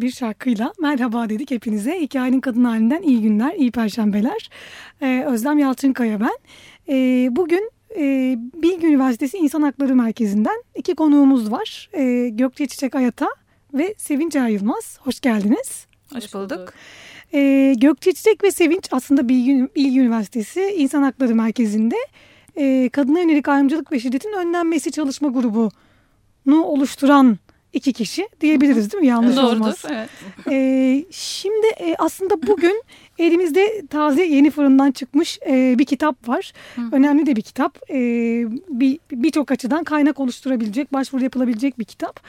bir şarkıyla merhaba dedik hepinize. Hikayenin kadın halinden iyi günler, iyi perşembeler. Ee, Özlem Yalçınkaya ben. Ee, bugün e, Bilgi Üniversitesi İnsan Hakları Merkezi'nden iki konuğumuz var. Ee, Gökçe Çiçek Ayata ve Sevinç Er Yılmaz. Hoş geldiniz. Hoş bulduk. Ee, Gökçe Çiçek ve Sevinç aslında Bilgi, Bilgi Üniversitesi İnsan Hakları Merkezi'nde e, kadına yönelik ayrımcılık ve şiddetin önlenmesi çalışma grubunu oluşturan iki kişi diyebiliriz değil mi? Yanlış Doğrudur, olmaz. Evet. Ee, şimdi e, aslında bugün elimizde taze yeni fırından çıkmış e, bir kitap var. Hı. Önemli de bir kitap. E, bir Birçok açıdan kaynak oluşturabilecek, başvuru yapılabilecek bir kitap.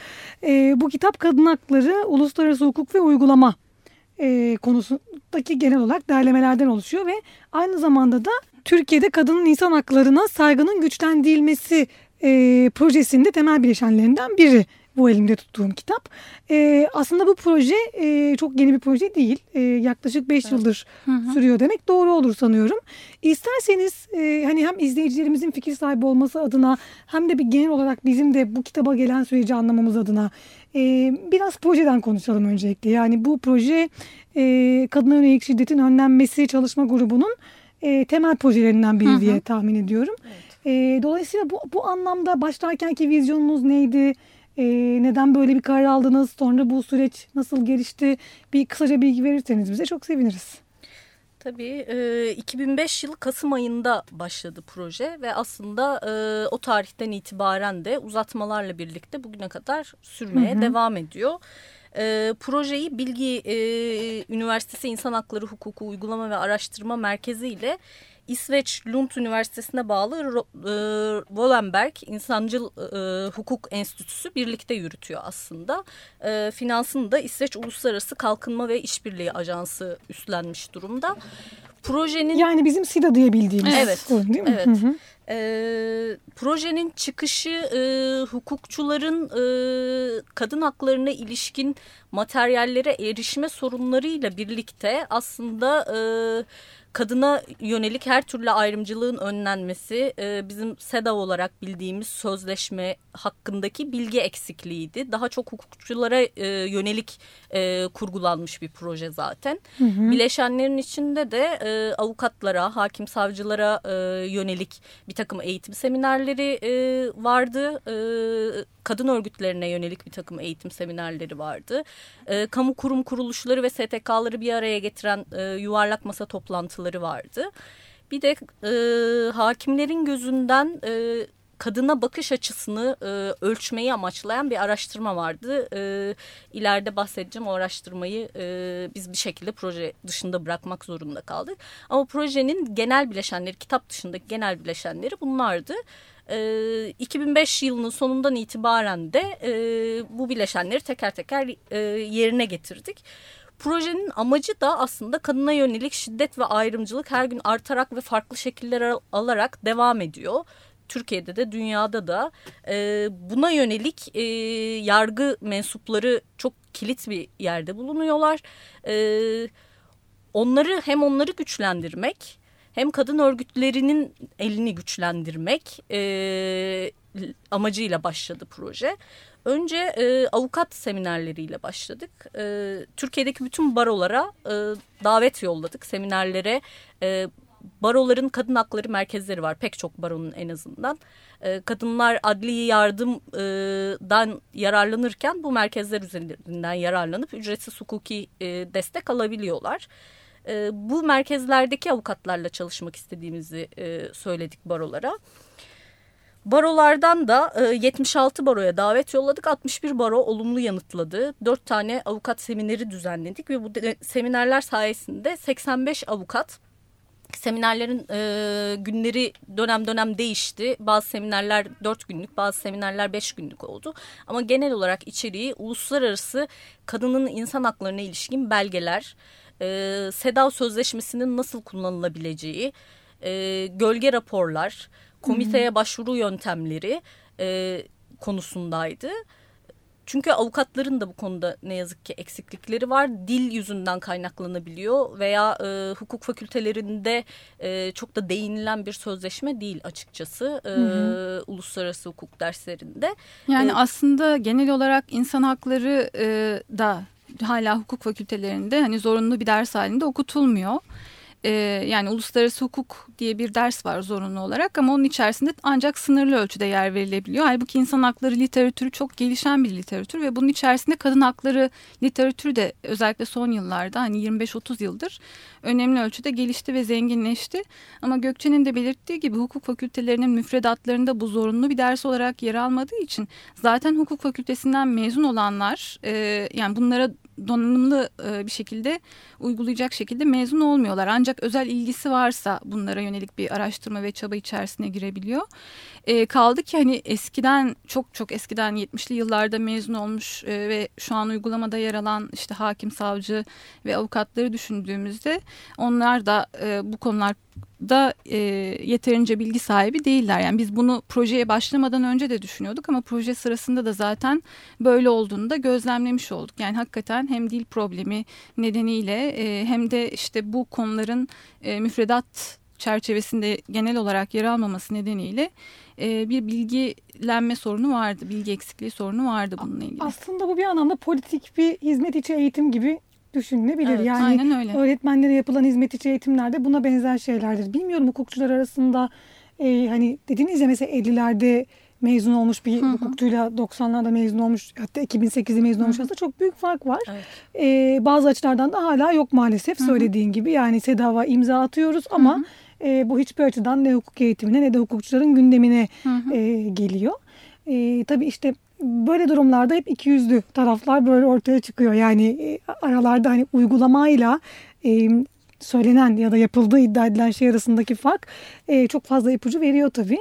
E, bu kitap kadın hakları, uluslararası hukuk ve uygulama e, konusundaki genel olarak derlemelerden oluşuyor ve aynı zamanda da Türkiye'de kadının insan haklarına saygının güçlendirilmesi e, projesinde temel bileşenlerinden biri bu elimde tuttuğum kitap. E, aslında bu proje e, çok yeni bir proje değil. E, yaklaşık 5 evet. yıldır hı hı. sürüyor demek doğru olur sanıyorum. İsterseniz e, hani hem izleyicilerimizin fikir sahibi olması adına hem de bir genel olarak bizim de bu kitaba gelen süreci anlamamız adına E, biraz projeden konuşalım öncelikle. Yani bu proje e, kadına yönelik şiddetin önlenmesi çalışma grubunun e, temel projelerinden biri hı hı. diye tahmin ediyorum. Evet. E, dolayısıyla bu, bu anlamda başlarkenki vizyonunuz neydi? E, neden böyle bir karar aldınız? Sonra bu süreç nasıl gelişti? Bir kısaca bilgi verirseniz bize çok seviniriz. Tabii e, 2005 yılı Kasım ayında başladı proje ve aslında e, o tarihten itibaren de uzatmalarla birlikte bugüne kadar sürmeye hı hı. devam ediyor. E, projeyi Bilgi e, Üniversitesi İnsan Hakları Hukuku Uygulama ve Araştırma Merkezi ile İsveç Lund Üniversitesi'ne bağlı e, Wollenberg İnsancıl e, Hukuk Enstitüsü birlikte yürütüyor aslında. E, finansını da İsveç Uluslararası Kalkınma ve İşbirliği Ajansı üstlenmiş durumda. Projenin yani bizim SIDA diye bildiğimiz. Evet. Değil mi? Evet. Hı hı. E, projenin çıkışı e, hukukçuların e, kadın haklarına ilişkin materyallere erişme sorunlarıyla birlikte aslında e, kadına yönelik her türlü ayrımcılığın önlenmesi e, bizim SEDA olarak bildiğimiz sözleşme hakkındaki bilgi eksikliğiydi. Daha çok hukukçulara e, yönelik e, kurgulanmış bir proje zaten. Hı hı. Bileşenlerin içinde de e, avukatlara, hakim savcılara e, yönelik bir takım eğitim seminerleri e, vardı. E, kadın örgütlerine yönelik bir takım eğitim seminerleri vardı. E, kamu kurum kuruluşları ve STK'ları bir araya getiren e, yuvarlak masa toplantıları vardı. Bir de e, hakimlerin gözünden e, kadına bakış açısını e, ölçmeyi amaçlayan bir araştırma vardı. E, ileride bahsedeceğim o araştırmayı e, biz bir şekilde proje dışında bırakmak zorunda kaldık. Ama projenin genel bileşenleri, kitap dışındaki genel bileşenleri bunlardı. 2005 yılının sonundan itibaren de bu bileşenleri teker teker yerine getirdik. Projenin amacı da aslında kadına yönelik şiddet ve ayrımcılık her gün artarak ve farklı şekiller alarak devam ediyor. Türkiye'de de dünyada da e, buna yönelik e, yargı mensupları çok kilit bir yerde bulunuyorlar. E, onları hem onları güçlendirmek hem kadın örgütlerinin elini güçlendirmek e, amacıyla başladı proje. Önce e, avukat seminerleriyle başladık. E, Türkiye'deki bütün barolara e, davet yolladık. Seminerlere e, baroların kadın hakları merkezleri var. Pek çok baronun en azından. E, kadınlar adli yardımdan yararlanırken bu merkezler üzerinden yararlanıp ücretsiz hukuki e, destek alabiliyorlar. E, bu merkezlerdeki avukatlarla çalışmak istediğimizi e, söyledik barolara. Barolardan da e, 76 baroya davet yolladık. 61 baro olumlu yanıtladı. 4 tane avukat semineri düzenledik ve bu seminerler sayesinde 85 avukat Seminerlerin e, günleri dönem dönem değişti. Bazı seminerler dört günlük, bazı seminerler beş günlük oldu. Ama genel olarak içeriği uluslararası kadının insan haklarına ilişkin belgeler, e, SEDAV Sözleşmesi'nin nasıl kullanılabileceği, e, gölge raporlar, komiteye başvuru yöntemleri e, konusundaydı. Çünkü avukatların da bu konuda ne yazık ki eksiklikleri var. Dil yüzünden kaynaklanabiliyor veya e, hukuk fakültelerinde e, çok da değinilen bir sözleşme değil açıkçası e, hı hı. uluslararası hukuk derslerinde. Yani ee, aslında genel olarak insan hakları e, da hala hukuk fakültelerinde hani zorunlu bir ders halinde okutulmuyor e, yani uluslararası hukuk diye bir ders var zorunlu olarak ama onun içerisinde ancak sınırlı ölçüde yer verilebiliyor. Halbuki insan hakları literatürü çok gelişen bir literatür ve bunun içerisinde kadın hakları literatürü de özellikle son yıllarda hani 25-30 yıldır önemli ölçüde gelişti ve zenginleşti. Ama Gökçe'nin de belirttiği gibi hukuk fakültelerinin müfredatlarında bu zorunlu bir ders olarak yer almadığı için zaten hukuk fakültesinden mezun olanlar e, yani bunlara donanımlı e, bir şekilde uygulayacak şekilde mezun olmuyorlar. Ancak özel ilgisi varsa bunlara yönelik bir araştırma ve çaba içerisine girebiliyor. E, kaldı ki hani eskiden çok çok eskiden 70'li yıllarda mezun olmuş e, ve şu an uygulamada yer alan işte hakim, savcı ve avukatları düşündüğümüzde onlar da e, bu konular da e, yeterince bilgi sahibi değiller. Yani biz bunu projeye başlamadan önce de düşünüyorduk ama proje sırasında da zaten böyle olduğunu da gözlemlemiş olduk. Yani hakikaten hem dil problemi nedeniyle e, hem de işte bu konuların e, müfredat çerçevesinde genel olarak yer almaması nedeniyle e, bir bilgilenme sorunu vardı. Bilgi eksikliği sorunu vardı bununla ilgili. Aslında bu bir anlamda politik bir hizmet içi eğitim gibi düşünülebilir. Evet, yani aynen öyle. öğretmenlere yapılan hizmet içi eğitimlerde buna benzer şeylerdir. Bilmiyorum hukukçular arasında e, hani dediniz ya mesela 50'lerde mezun olmuş bir Hı hı. hukukçuyla 90'larda mezun olmuş hatta 2008'de mezun olmuş arasında çok büyük fark var. Evet. E, bazı açılardan da hala yok maalesef Hı hı. söylediğin gibi. Yani SEDAV'a imza atıyoruz ama Hı e, bu hiçbir açıdan ne hukuk eğitimine ne de hukukçuların gündemine Hı hı. e, geliyor. E, tabii işte böyle durumlarda hep iki yüzlü taraflar böyle ortaya çıkıyor. Yani e, aralarda hani uygulamayla e, söylenen ya da yapıldığı iddia edilen şey arasındaki fark e, çok fazla ipucu veriyor tabii.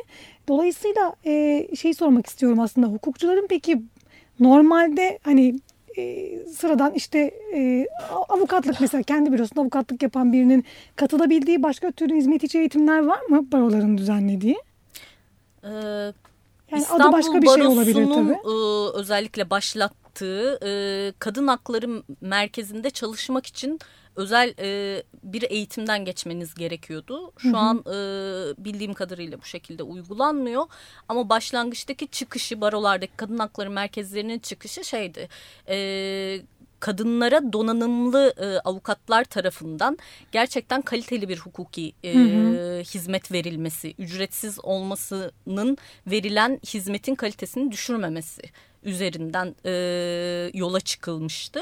Dolayısıyla e, şey sormak istiyorum aslında hukukçuların peki normalde hani e, sıradan işte e, avukatlık mesela kendi bürosunda avukatlık yapan birinin katılabildiği başka tür hizmet içi eğitimler var mı baroların düzenlediği? Ee, Yani İstanbul adı başka bir şey olabilir tabii. e, özellikle başlattığı e, kadın hakları merkezinde çalışmak için özel e, bir eğitimden geçmeniz gerekiyordu. Şu Hı hı. an e, bildiğim kadarıyla bu şekilde uygulanmıyor. Ama başlangıçtaki çıkışı barolardaki kadın hakları merkezlerinin çıkışı şeydi. E, kadınlara donanımlı e, avukatlar tarafından gerçekten kaliteli bir hukuki e, Hı hı. hizmet verilmesi, ücretsiz olmasının verilen hizmetin kalitesini düşürmemesi üzerinden e, yola çıkılmıştı.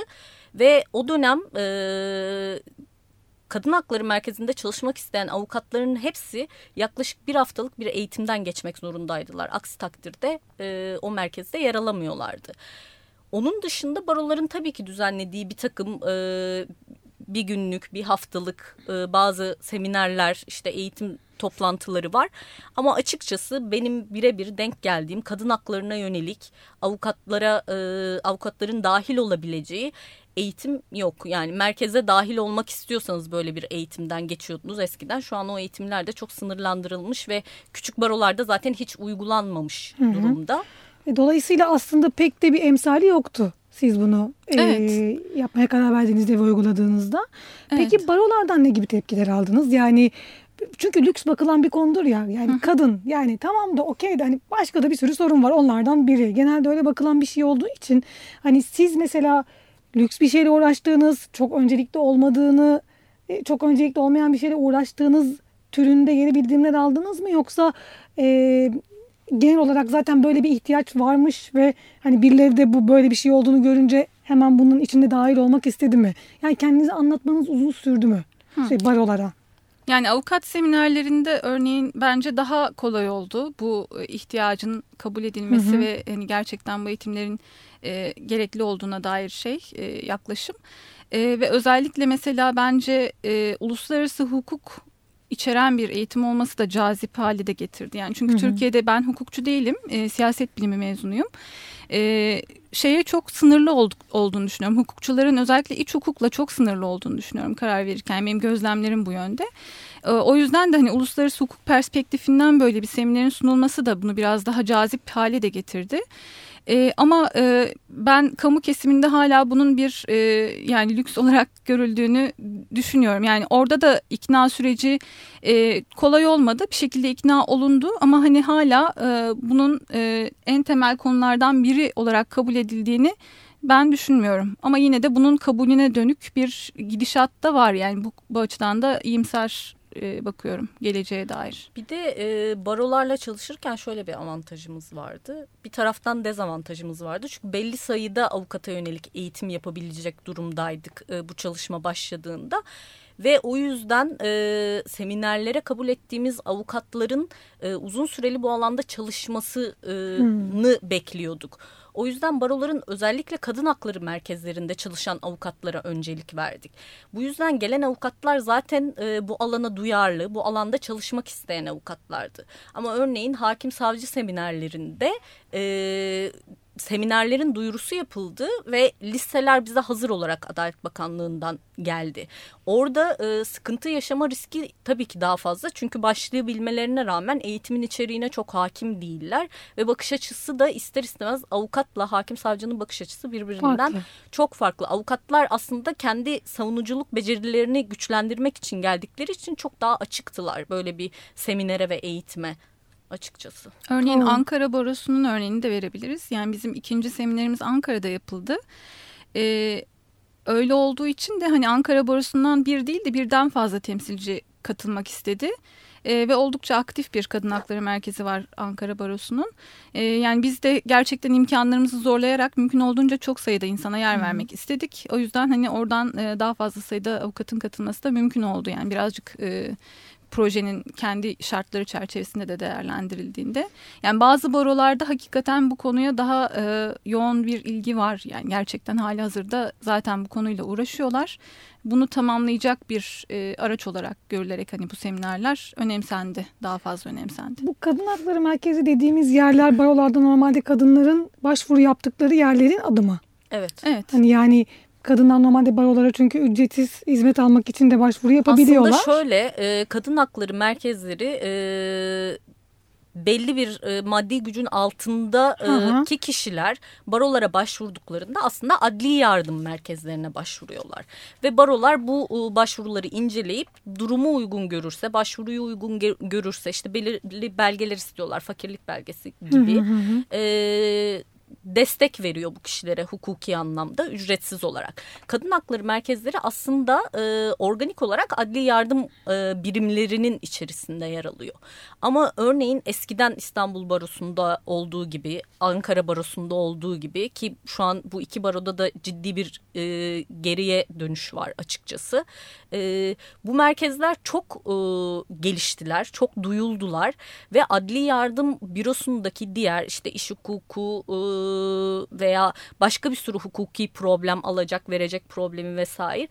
Ve o dönem e, kadın hakları merkezinde çalışmak isteyen avukatların hepsi yaklaşık bir haftalık bir eğitimden geçmek zorundaydılar. Aksi takdirde e, o merkezde yer alamıyorlardı. Onun dışında baroların tabii ki düzenlediği bir takım e, bir günlük, bir haftalık e, bazı seminerler, işte eğitim toplantıları var. Ama açıkçası benim birebir denk geldiğim kadın haklarına yönelik avukatlara, e, avukatların dahil olabileceği eğitim yok. Yani merkeze dahil olmak istiyorsanız böyle bir eğitimden geçiyordunuz eskiden. Şu an o eğitimler de çok sınırlandırılmış ve küçük barolarda zaten hiç uygulanmamış Hı hı. durumda. E, Dolayısıyla aslında pek de bir emsali yoktu siz bunu e, Evet. yapmaya karar verdiğinizde ve uyguladığınızda. Peki Evet. barolardan ne gibi tepkiler aldınız? Yani çünkü lüks bakılan bir konudur ya. Yani kadın yani tamam da okey de hani başka da bir sürü sorun var onlardan biri. Genelde öyle bakılan bir şey olduğu için hani siz mesela lüks bir şeyle uğraştığınız, çok öncelikli olmadığını, e, çok öncelikli olmayan bir şeyle uğraştığınız türünde geri bildirimler aldınız mı yoksa e, genel olarak zaten böyle bir ihtiyaç varmış ve hani birileri de bu böyle bir şey olduğunu görünce hemen bunun içinde dahil olmak istedi mi? Yani kendinizi anlatmanız uzun sürdü mü? Şey, barolara. Yani avukat seminerlerinde örneğin bence daha kolay oldu bu e, ihtiyacın kabul edilmesi Hı hı. ve hani gerçekten bu eğitimlerin e, gerekli olduğuna dair şey e, yaklaşım E, ve özellikle mesela bence e, uluslararası hukuk içeren bir eğitim olması da cazip hale de getirdi. Yani çünkü Hı hı. Türkiye'de ben hukukçu değilim, e, siyaset bilimi mezunuyum. E, şeye çok sınırlı olduk, olduğunu düşünüyorum. Hukukçuların özellikle iç hukukla çok sınırlı olduğunu düşünüyorum karar verirken. Benim gözlemlerim bu yönde. E, o yüzden de hani uluslararası hukuk perspektifinden böyle bir seminerin sunulması da bunu biraz daha cazip hale de getirdi. E, ama e, ben kamu kesiminde hala bunun bir e, yani lüks olarak görüldüğünü düşünüyorum. Yani orada da ikna süreci e, kolay olmadı. Bir şekilde ikna olundu ama hani hala e, bunun e, en temel konulardan biri olarak kabul edildiğini ben düşünmüyorum. Ama yine de bunun kabulüne dönük bir gidişat da var. Yani bu, bu açıdan da iyimser e, bakıyorum geleceğe dair. Bir de e, barolarla çalışırken şöyle bir avantajımız vardı. Bir taraftan dezavantajımız vardı. Çünkü belli sayıda avukata yönelik eğitim yapabilecek durumdaydık e, bu çalışma başladığında. Ve o yüzden e, seminerlere kabul ettiğimiz avukatların e, uzun süreli bu alanda çalışmasını bekliyorduk. O yüzden baroların özellikle kadın hakları merkezlerinde çalışan avukatlara öncelik verdik. Bu yüzden gelen avukatlar zaten e, bu alana duyarlı, bu alanda çalışmak isteyen avukatlardı. Ama örneğin hakim savcı seminerlerinde e, seminerlerin duyurusu yapıldı ve listeler bize hazır olarak Adalet Bakanlığı'ndan geldi. Orada e, sıkıntı yaşama riski tabii ki daha fazla. Çünkü başlığı bilmelerine rağmen eğitimin içeriğine çok hakim değiller. Ve bakış açısı da ister istemez avukatla hakim savcının bakış açısı birbirinden Farklı. çok farklı. Avukatlar aslında kendi savunuculuk becerilerini güçlendirmek için geldikleri için çok daha açıktılar böyle bir seminere ve eğitime. Açıkçası. Örneğin tamam. Ankara Barosu'nun örneğini de verebiliriz. Yani bizim ikinci seminerimiz Ankara'da yapıldı. Ee, öyle olduğu için de hani Ankara Barosu'ndan bir değil de birden fazla temsilci katılmak istedi. E, ve oldukça aktif bir kadın hakları merkezi var Ankara Barosu'nun. E, yani biz de gerçekten imkanlarımızı zorlayarak mümkün olduğunca çok sayıda insana yer vermek istedik. O yüzden hani oradan e, daha fazla sayıda avukatın katılması da mümkün oldu. Yani birazcık e, projenin kendi şartları çerçevesinde de değerlendirildiğinde. Yani bazı barolarda hakikaten bu konuya daha e, yoğun bir ilgi var. Yani gerçekten hali hazırda zaten bu konuyla uğraşıyorlar. Bunu tamamlayacak bir e, araç olarak görülerek hani bu seminerler önemsendi. Daha fazla önemsendi. Bu kadın hakları merkezi dediğimiz yerler barolarda normalde kadınların başvuru yaptıkları yerlerin adı mı? Evet. Evet. Hani yani Kadınlar normalde barolara çünkü ücretsiz hizmet almak için de başvuru yapabiliyorlar. Aslında şöyle e, kadın hakları merkezleri e, belli bir e, maddi gücün altındaki kişiler barolara başvurduklarında aslında adli yardım merkezlerine başvuruyorlar. Ve barolar bu e, başvuruları inceleyip durumu uygun görürse, başvuruyu uygun görürse işte belirli belgeler istiyorlar, fakirlik belgesi gibi. Hı hı hı. E, destek veriyor bu kişilere hukuki anlamda ücretsiz olarak. Kadın hakları merkezleri aslında e, organik olarak adli yardım e, birimlerinin içerisinde yer alıyor. Ama örneğin eskiden İstanbul Barosu'nda olduğu gibi, Ankara Barosu'nda olduğu gibi ki şu an bu iki baroda da ciddi bir e, geriye dönüş var açıkçası. E, bu merkezler çok e, geliştiler, çok duyuldular ve adli yardım bürosundaki diğer işte iş hukuku, e, veya başka bir sürü hukuki problem alacak verecek problemi vesaire.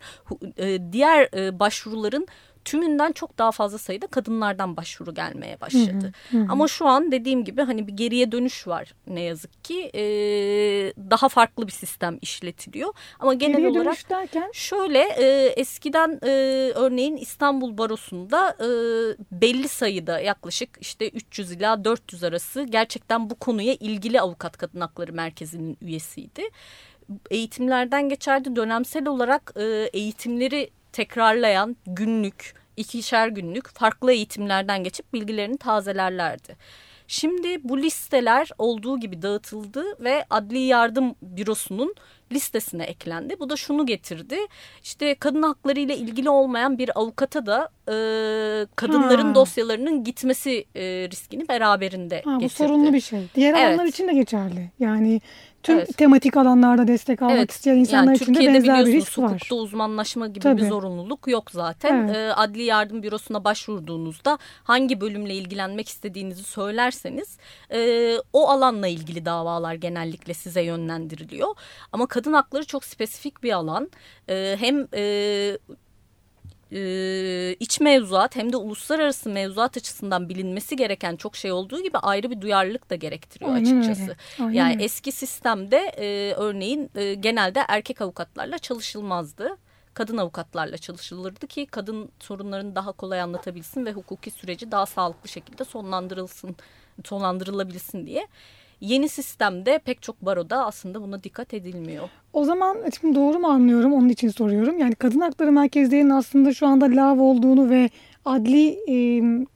E, diğer e, başvuruların tümünden çok daha fazla sayıda kadınlardan başvuru gelmeye başladı. Hı hı, hı. Ama şu an dediğim gibi hani bir geriye dönüş var ne yazık ki. E, daha farklı bir sistem işletiliyor. Ama genel geriye olarak derken? şöyle e, eskiden e, örneğin İstanbul Barosu'nda e, belli sayıda yaklaşık işte 300 ila 400 arası gerçekten bu konuya ilgili avukat kadın hakları merkezinin üyesiydi eğitimlerden geçerdi. Dönemsel olarak e, eğitimleri tekrarlayan günlük, ikişer günlük farklı eğitimlerden geçip bilgilerini tazelerlerdi. Şimdi bu listeler olduğu gibi dağıtıldı ve Adli Yardım Bürosu'nun listesine eklendi. Bu da şunu getirdi. İşte kadın hakları ile ilgili olmayan bir avukata da e, kadınların ha. dosyalarının gitmesi e, riskini beraberinde ha, bu getirdi. Bu sorunlu bir şey. Diğer evet. alanlar için de geçerli. Yani Tüm evet. tematik alanlarda destek almak evet. isteyen insanlar yani için de benzer bir risk var. Hukukta uzmanlaşma gibi Tabii. bir zorunluluk yok zaten. Evet. Ee, Adli Yardım Bürosu'na başvurduğunuzda hangi bölümle ilgilenmek istediğinizi söylerseniz e, o alanla ilgili davalar genellikle size yönlendiriliyor. Ama kadın hakları çok spesifik bir alan. E, hem e, e, iç mevzuat hem de uluslararası mevzuat açısından bilinmesi gereken çok şey olduğu gibi ayrı bir duyarlılık da gerektiriyor Aynen açıkçası. Aynen. Yani eski sistemde e, örneğin e, genelde erkek avukatlarla çalışılmazdı kadın avukatlarla çalışılırdı ki kadın sorunlarını daha kolay anlatabilsin ve hukuki süreci daha sağlıklı şekilde sonlandırılsın, sonlandırılabilsin diye. Yeni sistemde pek çok baroda aslında buna dikkat edilmiyor. O zaman şimdi doğru mu anlıyorum onun için soruyorum. Yani kadın hakları merkezlerinin aslında şu anda lav olduğunu ve adli e,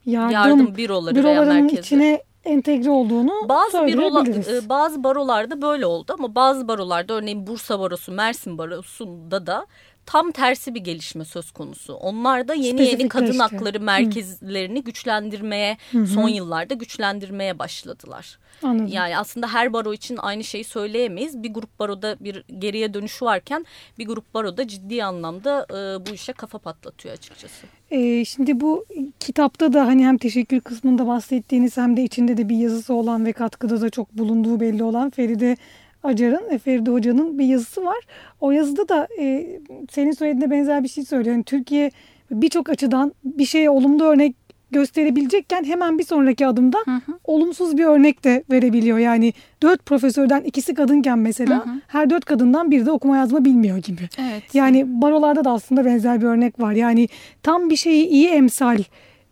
yardım, yardım büroları bürolarının içine entegre olduğunu bazı bürolar, e, bazı barolarda böyle oldu ama bazı barolarda örneğin Bursa Barosu, Mersin Barosu'nda da tam tersi bir gelişme söz konusu. Onlar da yeni yeni kadın hakları merkezlerini Hı. güçlendirmeye Hı son yıllarda güçlendirmeye başladılar. Anladım. Yani aslında her baro için aynı şeyi söyleyemeyiz. Bir grup baroda bir geriye dönüşü varken bir grup baroda ciddi anlamda e, bu işe kafa patlatıyor açıkçası. E, şimdi bu kitapta da hani hem teşekkür kısmında bahsettiğiniz hem de içinde de bir yazısı olan ve katkıda da çok bulunduğu belli olan Feride Acar'ın, Feride Hoca'nın bir yazısı var. O yazıda da e, senin söylediğine benzer bir şey söylüyor. Yani Türkiye birçok açıdan bir şeye olumlu örnek gösterebilecekken hemen bir sonraki adımda hı hı. olumsuz bir örnek de verebiliyor. Yani dört profesörden ikisi kadınken mesela hı hı. her dört kadından biri de okuma yazma bilmiyor gibi. Evet. Yani barolarda da aslında benzer bir örnek var. Yani tam bir şeyi iyi emsal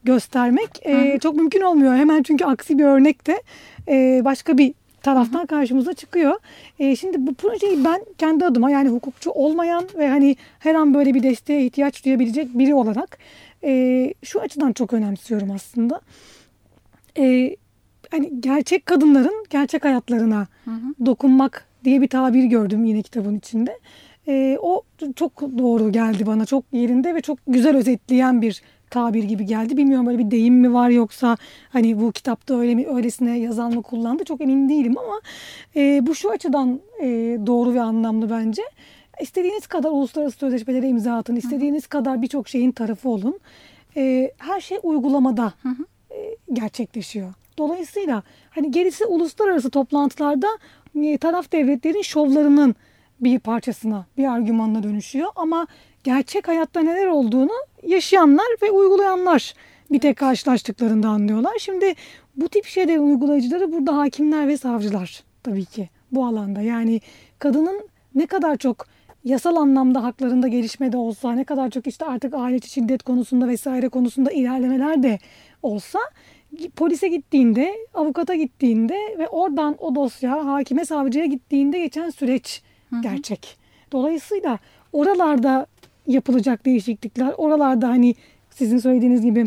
göstermek e, çok mümkün olmuyor. Hemen çünkü aksi bir örnek de e, başka bir taraftan karşımıza çıkıyor. E, şimdi bu projeyi ben kendi adıma yani hukukçu olmayan ve hani her an böyle bir desteğe ihtiyaç duyabilecek biri olarak e, şu açıdan çok önemsiyorum aslında. E, hani gerçek kadınların gerçek hayatlarına hı hı. dokunmak diye bir tabir gördüm yine kitabın içinde. E, o çok doğru geldi bana. Çok yerinde ve çok güzel özetleyen bir tabir gibi geldi. Bilmiyorum böyle bir deyim mi var yoksa hani bu kitapta öyle mi öylesine yazan mı kullandı çok emin değilim ama e, bu şu açıdan e, doğru ve anlamlı bence. İstediğiniz kadar uluslararası sözleşmelere imza atın, istediğiniz kadar birçok şeyin tarafı olun. E, her şey uygulamada e, gerçekleşiyor. Dolayısıyla hani gerisi uluslararası toplantılarda e, taraf devletlerin şovlarının bir parçasına, bir argümanına dönüşüyor. Ama gerçek hayatta neler olduğunu yaşayanlar ve uygulayanlar bir tek karşılaştıklarında anlıyorlar. Şimdi bu tip şeylerin uygulayıcıları burada hakimler ve savcılar tabii ki bu alanda. Yani kadının ne kadar çok yasal anlamda haklarında gelişme de olsa, ne kadar çok işte artık aile içi şiddet konusunda vesaire konusunda ilerlemeler de olsa polise gittiğinde, avukata gittiğinde ve oradan o dosya hakime savcıya gittiğinde geçen süreç gerçek. Dolayısıyla oralarda yapılacak değişiklikler, oralarda hani sizin söylediğiniz gibi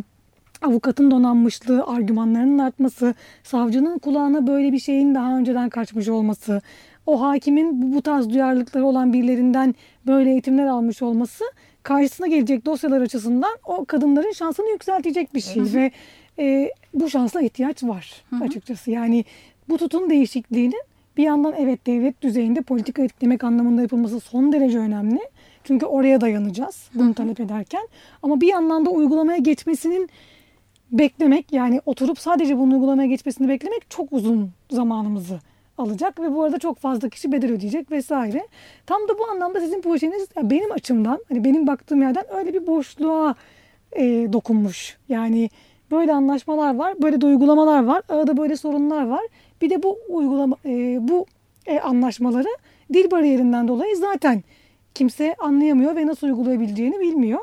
avukatın donanmışlığı, argümanlarının artması, savcının kulağına böyle bir şeyin daha önceden kaçmış olması, o hakimin bu tarz duyarlılıkları olan birilerinden böyle eğitimler almış olması karşısına gelecek dosyalar açısından o kadınların şansını yükseltecek bir şey ve e, bu şansla ihtiyaç var açıkçası. Yani bu tutum değişikliğinin bir yandan evet devlet düzeyinde politika etkilemek anlamında yapılması son derece önemli. Çünkü oraya dayanacağız bunu talep ederken. Ama bir yandan da uygulamaya geçmesinin beklemek yani oturup sadece bunu uygulamaya geçmesini beklemek çok uzun zamanımızı alacak ve bu arada çok fazla kişi bedel ödeyecek vesaire. Tam da bu anlamda sizin projeniz benim açımdan hani benim baktığım yerden öyle bir boşluğa e, dokunmuş. Yani böyle anlaşmalar var, böyle de uygulamalar var, arada böyle sorunlar var. Bir de bu uygulama e, bu e, anlaşmaları dil bariyerinden dolayı zaten kimse anlayamıyor ve nasıl uygulayabileceğini bilmiyor.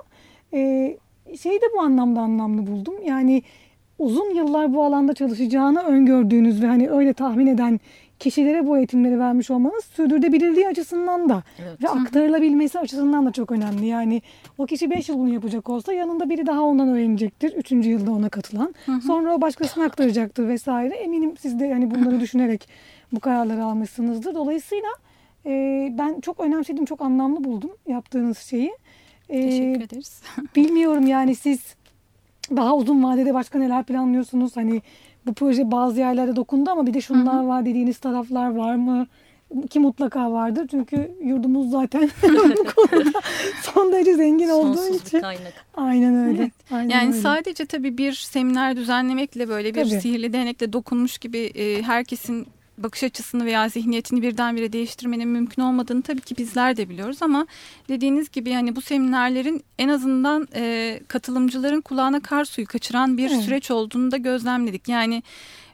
E, şeyi de bu anlamda anlamlı buldum. Yani uzun yıllar bu alanda çalışacağını öngördüğünüz ve hani öyle tahmin eden kişilere bu eğitimleri vermiş olmanız sürdürülebilirliği açısından da evet. ve aktarılabilmesi açısından da çok önemli. Yani o kişi 5 yıl bunu yapacak olsa yanında biri daha ondan öğrenecektir. 3. yılda ona katılan. Hı hı. Sonra o başkasına aktaracaktır vesaire. Eminim siz de yani bunları düşünerek bu kararları almışsınızdır. Dolayısıyla e, ben çok önemsedim, çok anlamlı buldum yaptığınız şeyi. E, Teşekkür ederiz. bilmiyorum yani siz daha uzun vadede başka neler planlıyorsunuz? Hani bu proje bazı yerlerde dokundu ama bir de şunlar var dediğiniz taraflar var mı? Ki mutlaka vardır. Çünkü yurdumuz zaten bu konuda son derece zengin olduğu için. kaynak. Aynen öyle. Evet. Aynen yani öyle. sadece tabii bir seminer düzenlemekle böyle bir tabii. sihirli değnekle dokunmuş gibi e, herkesin bakış açısını veya zihniyetini birdenbire değiştirmenin mümkün olmadığını tabii ki bizler de biliyoruz ama dediğiniz gibi hani bu seminerlerin en azından e, katılımcıların kulağına kar suyu kaçıran bir evet. süreç olduğunu da gözlemledik. Yani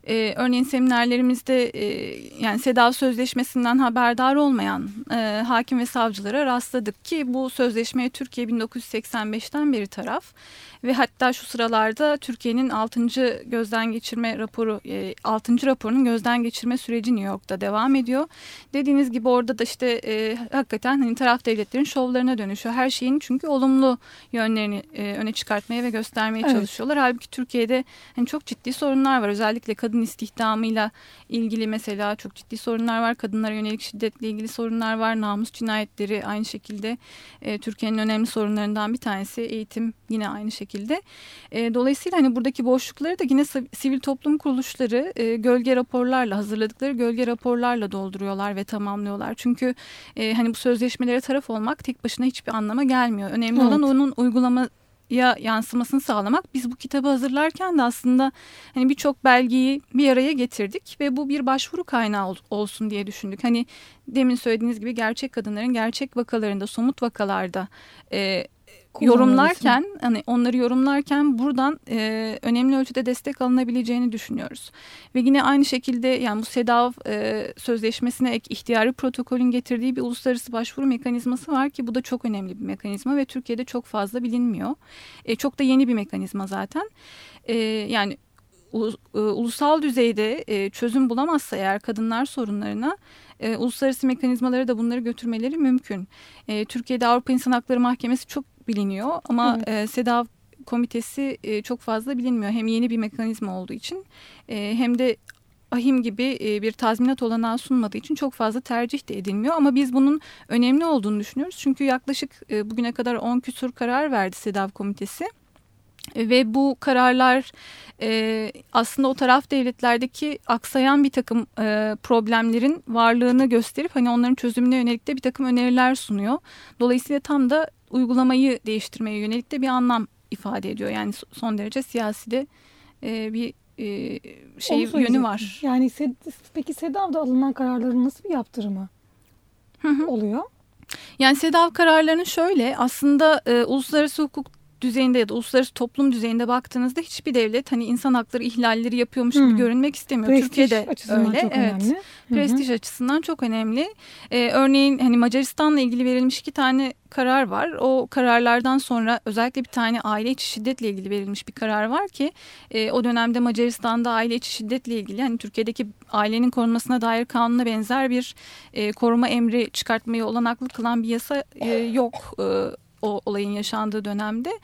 e, örneğin seminerlerimizde e, yani SEDAV Sözleşmesi'nden haberdar olmayan e, hakim ve savcılara rastladık ki bu sözleşmeye Türkiye 1985'ten beri taraf ve hatta şu sıralarda Türkiye'nin 6. gözden geçirme raporu e, 6. raporunun gözden geçirme süreci New York'ta devam ediyor. Dediğiniz gibi orada da işte e, hakikaten hani taraf devletlerin şovlarına dönüşüyor. Her şeyin çünkü olumlu yönlerini e, öne çıkartmaya ve göstermeye evet. çalışıyorlar. Halbuki Türkiye'de hani çok ciddi sorunlar var. Özellikle kadın istihdamıyla ilgili mesela çok ciddi sorunlar var. Kadınlara yönelik şiddetle ilgili sorunlar var. Namus cinayetleri aynı şekilde e, Türkiye'nin önemli sorunlarından bir tanesi. Eğitim yine aynı şekilde şekilde. E, dolayısıyla hani buradaki boşlukları da yine sivil toplum kuruluşları e, gölge raporlarla hazırladıkları gölge raporlarla dolduruyorlar ve tamamlıyorlar. Çünkü e, hani bu sözleşmelere taraf olmak tek başına hiçbir anlama gelmiyor. Önemli evet. olan onun uygulama ya yansımasını sağlamak. Biz bu kitabı hazırlarken de aslında hani birçok belgeyi bir araya getirdik ve bu bir başvuru kaynağı ol, olsun diye düşündük. Hani demin söylediğiniz gibi gerçek kadınların gerçek vakalarında, somut vakalarda e, yorumlarken hani onları yorumlarken buradan e, önemli ölçüde destek alınabileceğini düşünüyoruz. Ve yine aynı şekilde yani bu SEDAV e, sözleşmesine ek ihtiyari protokolün getirdiği bir uluslararası başvuru mekanizması var ki bu da çok önemli bir mekanizma ve Türkiye'de çok fazla bilinmiyor. E, çok da yeni bir mekanizma zaten. E, yani e, ulusal düzeyde e, çözüm bulamazsa eğer kadınlar sorunlarına e, uluslararası mekanizmaları da bunları götürmeleri mümkün. Türkiye'de Avrupa İnsan Hakları Mahkemesi çok biliniyor ama evet. e, SEDAV komitesi e, çok fazla bilinmiyor. Hem yeni bir mekanizma olduğu için e, hem de ahim gibi e, bir tazminat olanağı sunmadığı için çok fazla tercih de edilmiyor. Ama biz bunun önemli olduğunu düşünüyoruz. Çünkü yaklaşık e, bugüne kadar 10 küsur karar verdi SEDAV komitesi. Ve bu kararlar e, aslında o taraf devletlerdeki aksayan bir takım e, problemlerin varlığını gösterip hani onların çözümüne yönelik de bir takım öneriler sunuyor. Dolayısıyla tam da uygulamayı değiştirmeye yönelik de bir anlam ifade ediyor. Yani son derece siyasi de e, bir e, şey yönü var. Yani peki SEDAV'da alınan kararların nasıl bir yaptırımı oluyor? Yani SEDAV kararlarının şöyle aslında e, uluslararası hukuk düzeyinde ya da uluslararası toplum düzeyinde baktığınızda hiçbir devlet hani insan hakları ihlalleri yapıyormuş gibi hmm. görünmek istemiyor. Prestij Türkiye'de açısından öyle. Çok evet. önemli. Prestij Hı -hı. açısından çok önemli. Ee, örneğin hani Macaristan'la ilgili verilmiş iki tane karar var. O kararlardan sonra özellikle bir tane aile içi şiddetle ilgili verilmiş bir karar var ki e, o dönemde Macaristan'da aile içi şiddetle ilgili hani Türkiye'deki ailenin korunmasına dair kanuna benzer bir e, koruma emri çıkartmayı olanaklı kılan bir yasa e, yok. E, o olayın yaşandığı dönemde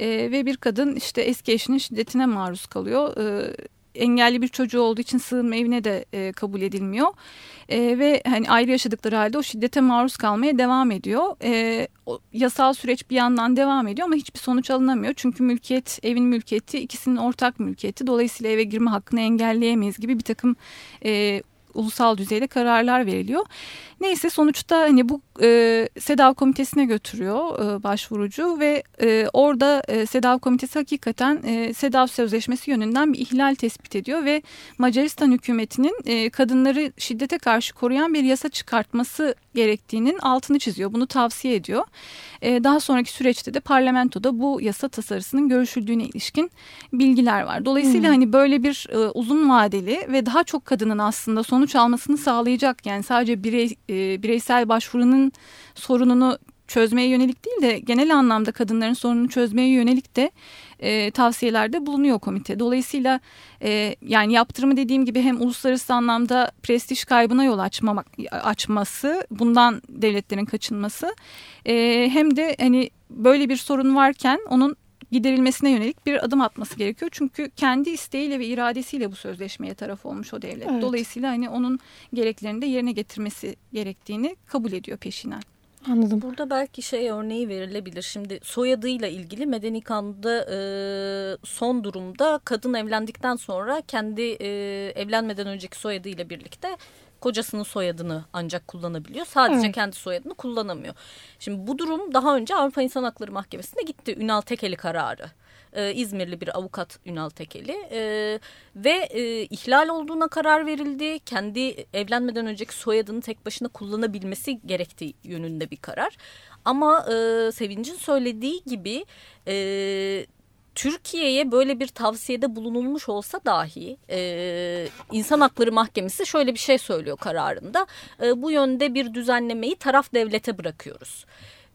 e, ve bir kadın işte eski eşinin şiddetine maruz kalıyor. E, engelli bir çocuğu olduğu için sığınma evine de e, kabul edilmiyor. E, ve hani ayrı yaşadıkları halde o şiddete maruz kalmaya devam ediyor. E, o, yasal süreç bir yandan devam ediyor ama hiçbir sonuç alınamıyor. Çünkü mülkiyet, evin mülkiyeti ikisinin ortak mülkiyeti. Dolayısıyla eve girme hakkını engelleyemeyiz gibi bir takım e, ulusal düzeyde kararlar veriliyor. Neyse sonuçta hani bu e, SEDAV komitesine götürüyor e, başvurucu ve e, orada e, SEDAV komitesi hakikaten e, SEDAV sözleşmesi yönünden bir ihlal tespit ediyor ve Macaristan hükümetinin e, kadınları şiddete karşı koruyan bir yasa çıkartması gerektiğinin altını çiziyor. Bunu tavsiye ediyor. E, daha sonraki süreçte de parlamentoda bu yasa tasarısının görüşüldüğüne ilişkin bilgiler var. Dolayısıyla hmm. hani böyle bir e, uzun vadeli ve daha çok kadının aslında sonuç almasını sağlayacak yani sadece birey e, bireysel başvurunun sorununu çözmeye yönelik değil de genel anlamda kadınların sorununu çözmeye yönelik de e, tavsiyelerde bulunuyor komite. Dolayısıyla e, yani yaptırımı dediğim gibi hem uluslararası anlamda prestij kaybına yol açmamak, açması, bundan devletlerin kaçınması e, hem de hani böyle bir sorun varken onun giderilmesine yönelik bir adım atması gerekiyor. Çünkü kendi isteğiyle ve iradesiyle bu sözleşmeye taraf olmuş o devlet. Evet. Dolayısıyla hani onun gereklerini de yerine getirmesi gerektiğini kabul ediyor peşinen. Anladım. Burada belki şey örneği verilebilir. Şimdi soyadıyla ilgili Medeni Kanun'da e, son durumda kadın evlendikten sonra kendi e, evlenmeden önceki soyadıyla birlikte kocasının soyadını ancak kullanabiliyor. Sadece evet. kendi soyadını kullanamıyor. Şimdi bu durum daha önce Avrupa İnsan Hakları Mahkemesi'ne gitti. Ünal Tekeli kararı. Ee, İzmirli bir avukat Ünal Tekeli ee, ve e, ihlal olduğuna karar verildi. Kendi evlenmeden önceki soyadını tek başına kullanabilmesi gerektiği yönünde bir karar. Ama e, Sevinç'in söylediği gibi e, Türkiye'ye böyle bir tavsiyede bulunulmuş olsa dahi e, İnsan Hakları Mahkemesi şöyle bir şey söylüyor kararında. E, bu yönde bir düzenlemeyi taraf devlete bırakıyoruz.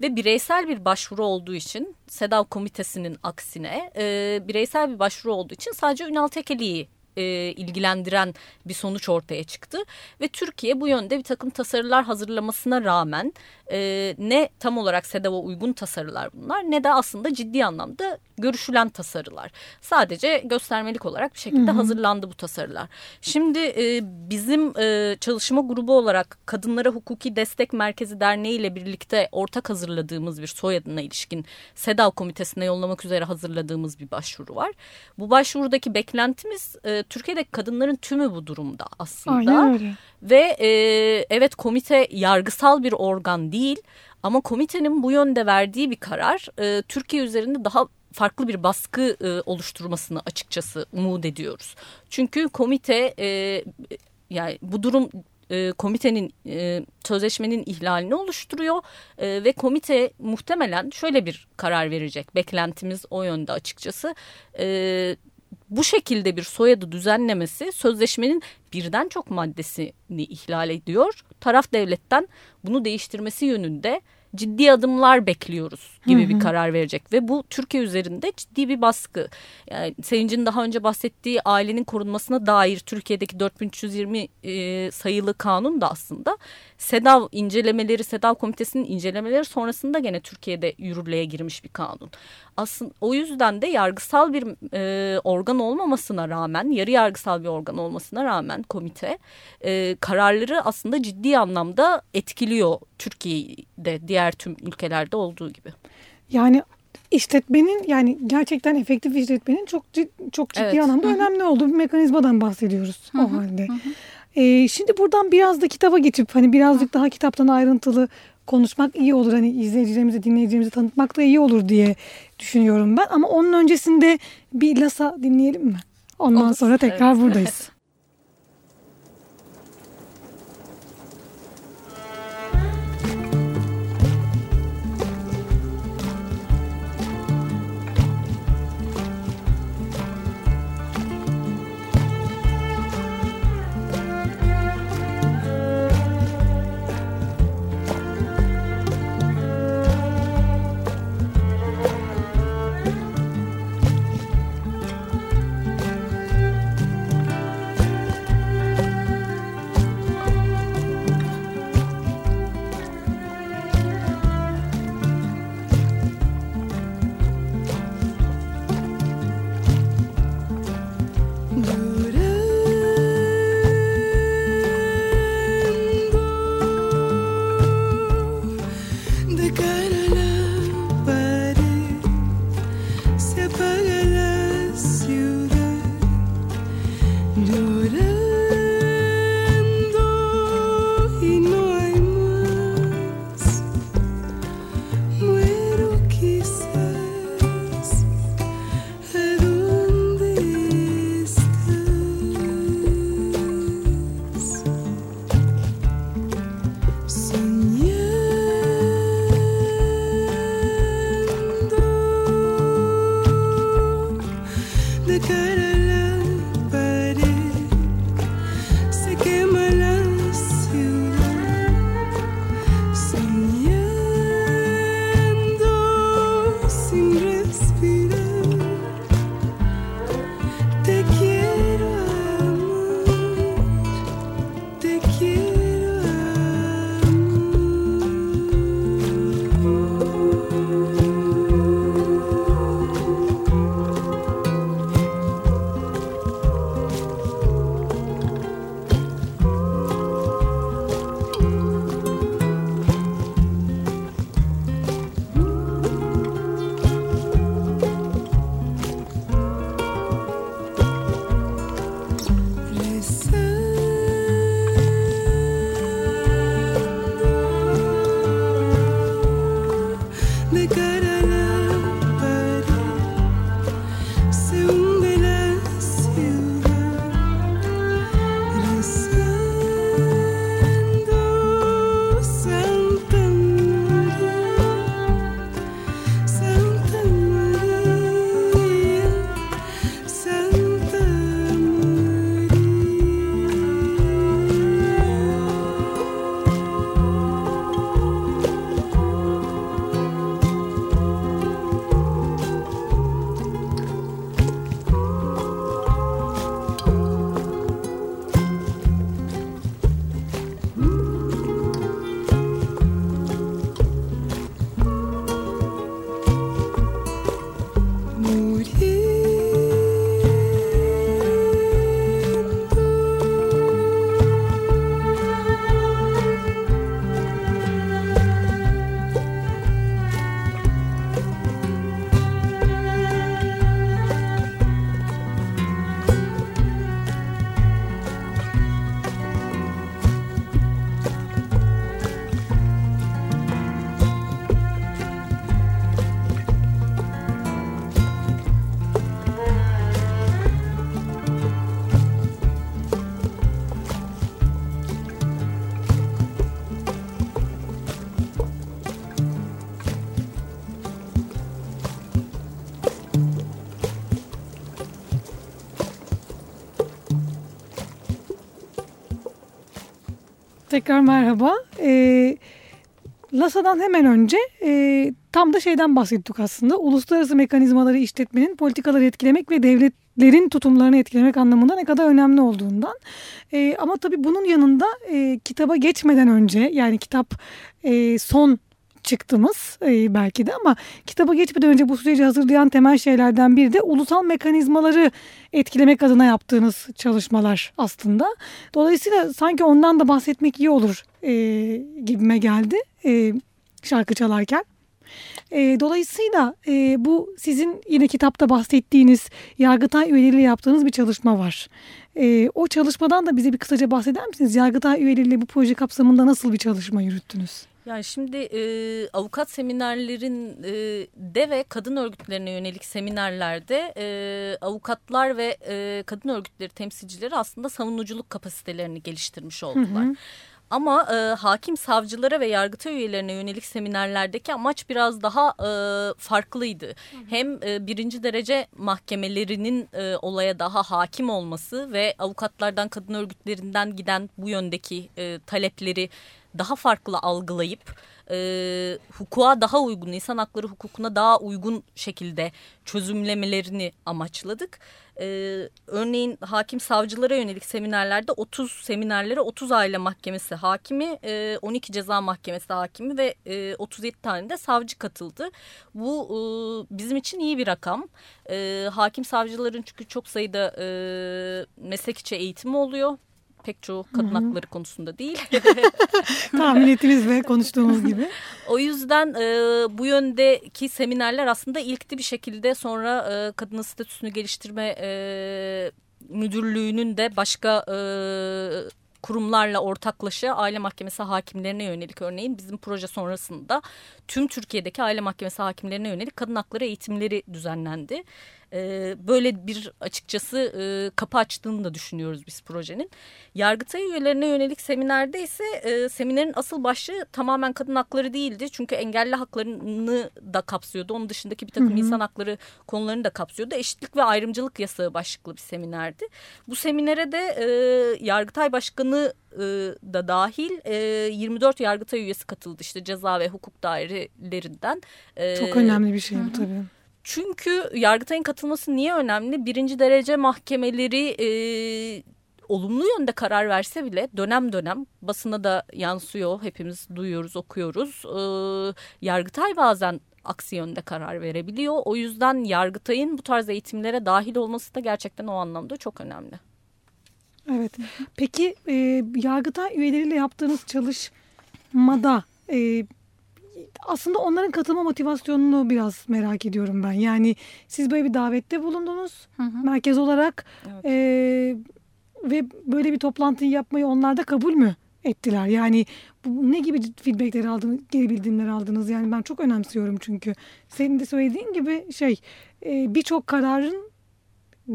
Ve bireysel bir başvuru olduğu için SEDAV komitesinin aksine e, bireysel bir başvuru olduğu için sadece Ünal Tekeli'yi e, ilgilendiren bir sonuç ortaya çıktı. Ve Türkiye bu yönde bir takım tasarılar hazırlamasına rağmen e, ne tam olarak SEDAV'a uygun tasarılar bunlar ne de aslında ciddi anlamda görüşülen tasarılar. Sadece göstermelik olarak bir şekilde hı hı. hazırlandı bu tasarılar. Şimdi e, bizim e, çalışma grubu olarak Kadınlara Hukuki Destek Merkezi Derneği ile birlikte ortak hazırladığımız bir soyadına ilişkin SEDAV komitesine yollamak üzere hazırladığımız bir başvuru var. Bu başvurudaki beklentimiz e, Türkiye'deki kadınların tümü bu durumda aslında. Aynen öyle. Ve e, evet komite yargısal bir organ değil ama komitenin bu yönde verdiği bir karar e, Türkiye üzerinde daha farklı bir baskı e, oluşturmasını açıkçası umut ediyoruz. Çünkü komite e, yani bu durum e, komitenin e, sözleşmenin ihlalini oluşturuyor e, ve komite muhtemelen şöyle bir karar verecek. Beklentimiz o yönde açıkçası. E, bu şekilde bir soyadı düzenlemesi sözleşmenin birden çok maddesini ihlal ediyor. Taraf devletten bunu değiştirmesi yönünde ciddi adımlar bekliyoruz gibi hı hı. bir karar verecek ve bu Türkiye üzerinde ciddi bir baskı. Yani Sevinç'in daha önce bahsettiği ailenin korunmasına dair Türkiye'deki 4320 e, sayılı kanun da aslında SEDAV incelemeleri, SEDAV komitesinin incelemeleri sonrasında gene Türkiye'de yürürlüğe girmiş bir kanun. Aslında o yüzden de yargısal bir e, organ olmamasına rağmen, yarı yargısal bir organ olmasına rağmen komite e, kararları aslında ciddi anlamda etkiliyor Türkiye'de diğer tüm ülkelerde olduğu gibi. Yani işletmenin yani gerçekten efektif işletmenin çok ciddi, çok ciddi evet. anlamda Hı -hı. önemli olduğu bir mekanizmadan bahsediyoruz Hı -hı. o halde. Hı -hı. Ee, şimdi buradan biraz da kitaba geçip hani birazcık daha kitaptan ayrıntılı konuşmak iyi olur. Hani izleyicilerimize, dinleyicilerimize tanıtmak da iyi olur diye düşünüyorum ben. Ama onun öncesinde bir Lasa dinleyelim mi? Ondan olur. sonra tekrar evet. buradayız. Tekrar merhaba. Ee, LASA'dan hemen önce e, tam da şeyden bahsettik aslında. Uluslararası mekanizmaları işletmenin politikaları etkilemek ve devletlerin tutumlarını etkilemek anlamında ne kadar önemli olduğundan. E, ama tabii bunun yanında e, kitaba geçmeden önce yani kitap e, son çıktığımız e, belki de ama kitaba geçmeden önce bu süreci hazırlayan temel şeylerden biri de ulusal mekanizmaları etkilemek adına yaptığınız çalışmalar aslında. Dolayısıyla sanki ondan da bahsetmek iyi olur e, gibime geldi e, şarkı çalarken. E, dolayısıyla e, bu sizin yine kitapta bahsettiğiniz Yargıtay üyeleriyle yaptığınız bir çalışma var. E, o çalışmadan da bize bir kısaca bahseder misiniz? Yargıtay üyeleriyle bu proje kapsamında nasıl bir çalışma yürüttünüz? Yani şimdi e, avukat seminerlerin e, de ve kadın örgütlerine yönelik seminerlerde e, avukatlar ve e, kadın örgütleri temsilcileri aslında savunuculuk kapasitelerini geliştirmiş oldular. Hı hı. Ama e, hakim savcılara ve yargıta üyelerine yönelik seminerlerdeki amaç biraz daha e, farklıydı. Hı hı. Hem e, birinci derece mahkemelerinin e, olaya daha hakim olması ve avukatlardan kadın örgütlerinden giden bu yöndeki e, talepleri daha farklı algılayıp e, hukuka daha uygun, insan hakları hukukuna daha uygun şekilde çözümlemelerini amaçladık. E, örneğin hakim savcılara yönelik seminerlerde 30 seminerlere 30 aile mahkemesi hakimi, e, 12 ceza mahkemesi hakimi ve e, 37 tane de savcı katıldı. Bu e, bizim için iyi bir rakam. E, hakim savcıların çünkü çok sayıda e, meslek içi eğitimi oluyor pek çoğu kadın Hı -hı. hakları konusunda değil. Tahmin ettiniz ve konuştuğumuz gibi. o yüzden e, bu yöndeki seminerler aslında ilkti bir şekilde sonra e, kadının statüsünü geliştirme e, müdürlüğünün de başka e, kurumlarla ortaklaşa aile mahkemesi hakimlerine yönelik örneğin bizim proje sonrasında tüm Türkiye'deki aile mahkemesi hakimlerine yönelik kadın hakları eğitimleri düzenlendi e, böyle bir açıkçası e, kapı açtığını da düşünüyoruz biz projenin. Yargıtay üyelerine yönelik seminerde ise e, seminerin asıl başlığı tamamen kadın hakları değildi. Çünkü engelli haklarını da kapsıyordu. Onun dışındaki bir takım hı hı. insan hakları konularını da kapsıyordu. Eşitlik ve ayrımcılık yasağı başlıklı bir seminerdi. Bu seminere de e, Yargıtay Başkanı e, da dahil e, 24 Yargıtay üyesi katıldı işte ceza ve hukuk dairelerinden. E, Çok önemli bir şey bu tabii. Çünkü Yargıtay'ın katılması niye önemli? Birinci derece mahkemeleri e, olumlu yönde karar verse bile dönem dönem basına da yansıyor. Hepimiz duyuyoruz, okuyoruz. E, Yargıtay bazen aksi yönde karar verebiliyor. O yüzden Yargıtay'ın bu tarz eğitimlere dahil olması da gerçekten o anlamda çok önemli. Evet. Peki e, Yargıtay üyeleriyle yaptığınız çalışmada e, aslında onların katılma motivasyonunu biraz merak ediyorum ben. Yani siz böyle bir davette bulundunuz hı hı. merkez olarak evet. e, ve böyle bir toplantıyı yapmayı onlar da kabul mü ettiler? Yani bu, ne gibi feedbackler aldınız, geri bildirimler aldınız? Yani ben çok önemsiyorum çünkü. Senin de söylediğin gibi şey e, birçok kararın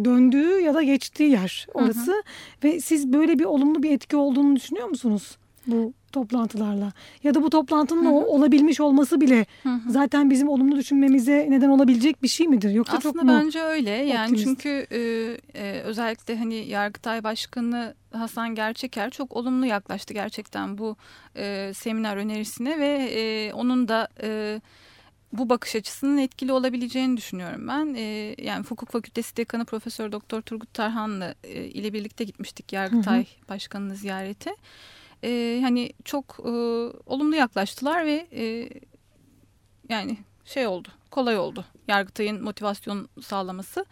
döndüğü ya da geçtiği yer orası. Hı hı. Ve siz böyle bir olumlu bir etki olduğunu düşünüyor musunuz? Bu toplantılarla ya da bu toplantının Hı -hı. olabilmiş olması bile Hı -hı. zaten bizim olumlu düşünmemize neden olabilecek bir şey midir? Yoksa Aslında çok mu bence öyle. Yani optimist? çünkü e, e, özellikle hani Yargıtay Başkanı Hasan Gerçeker çok olumlu yaklaştı gerçekten bu e, seminer önerisine ve e, onun da e, bu bakış açısının etkili olabileceğini düşünüyorum ben. E, yani Hukuk Fakültesi Dekanı Profesör Doktor Turgut Tarhan'la e, ile birlikte gitmiştik Yargıtay hı hı. Başkanı'nı ziyarete e, hani çok e, olumlu yaklaştılar ve e, yani şey oldu kolay oldu Yargıtay'ın motivasyon sağlaması.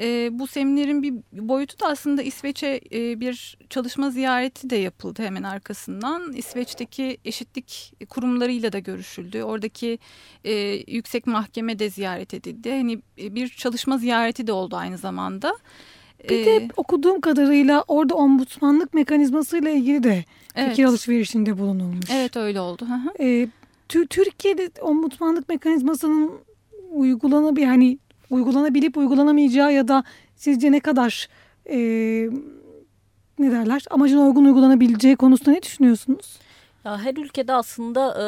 E, bu seminerin bir boyutu da aslında İsveç'e e, bir çalışma ziyareti de yapıldı hemen arkasından. İsveç'teki eşitlik kurumlarıyla da görüşüldü. Oradaki e, yüksek mahkeme de ziyaret edildi. Hani e, bir çalışma ziyareti de oldu aynı zamanda. Bir ee, de okuduğum kadarıyla orada ombudsmanlık mekanizmasıyla ilgili de evet. fikir alışverişinde bulunulmuş. Evet öyle oldu. Ee, Türkiye'de ombudsmanlık mekanizmasının uygulanabilir hani uygulanabilip uygulanamayacağı ya da sizce ne kadar e, ne derler amacına uygun uygulanabileceği konusunda ne düşünüyorsunuz? Ya her ülkede aslında e,